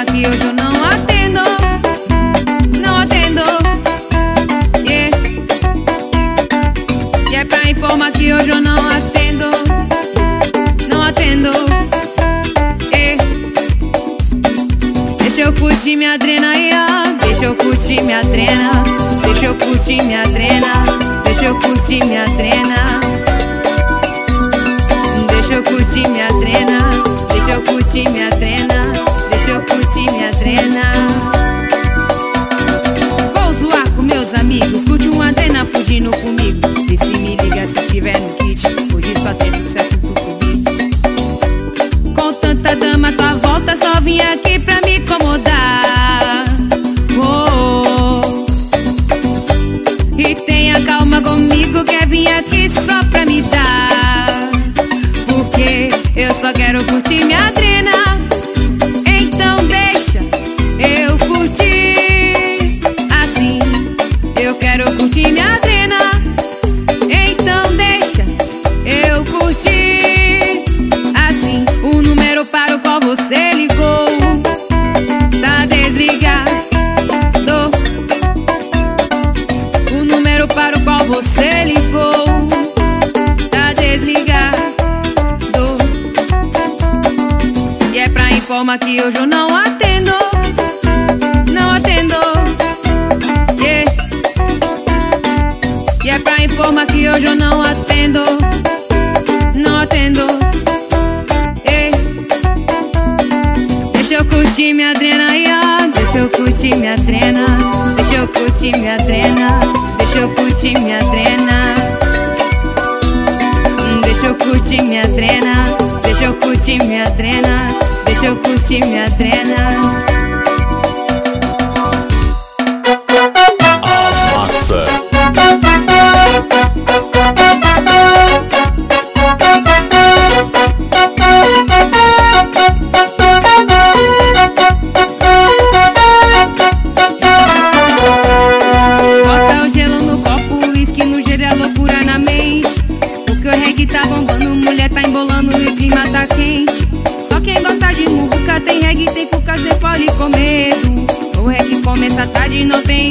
informar que hoje eu não atendo. Não atendo. Yeah. E é pra informar que hoje eu não atendo. Não atendo. Eh. Deixa eu curtir minha drena aí, ó. Deixa eu curtir minha drena. Deixa eu curtir minha drena. Deixa eu curtir minha drena. Deixa eu curtir minha drena. Deixa eu curtir minha drena. Deixa eu curtir minha drena. Vou zoar com meus amigos. Curte uma drena fugindo comigo. E se me liga se tiver no kit. Hoje só tem sucesso do Covid. Com tanta dama, tua volta só vim aqui pra me incomodar. Oh, oh. E tenha calma comigo, quer vir aqui só pra me dar. Porque eu só quero curtir informar que hoje eu não atendo. Não atendo. Yeah. E é pra informar que hoje eu não atendo. Não atendo. Yeah. Deixa eu curtir minha drena ó. Deixa eu curtir minha drena. Deixa eu curtir minha drena. Deixa eu curtir minha drena. Deixa eu curtir minha drena. Deixa eu curtir minha drena. Deixa eu curtir minha drena.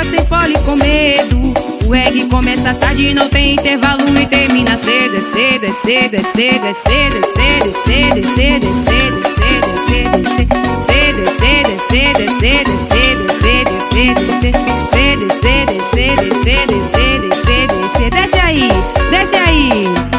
fica sem fole com medo. O reggae começa tarde, não tem intervalo e termina cedo, é cedo, é cedo, é cedo, é cedo, é cedo, é cedo, é cedo, é cedo, é cedo, é cedo, cedo, cedo, cedo, cedo, cedo, cedo, cedo, cedo, cedo, cedo, cedo, cedo, cedo, cedo, desce aí, desce aí.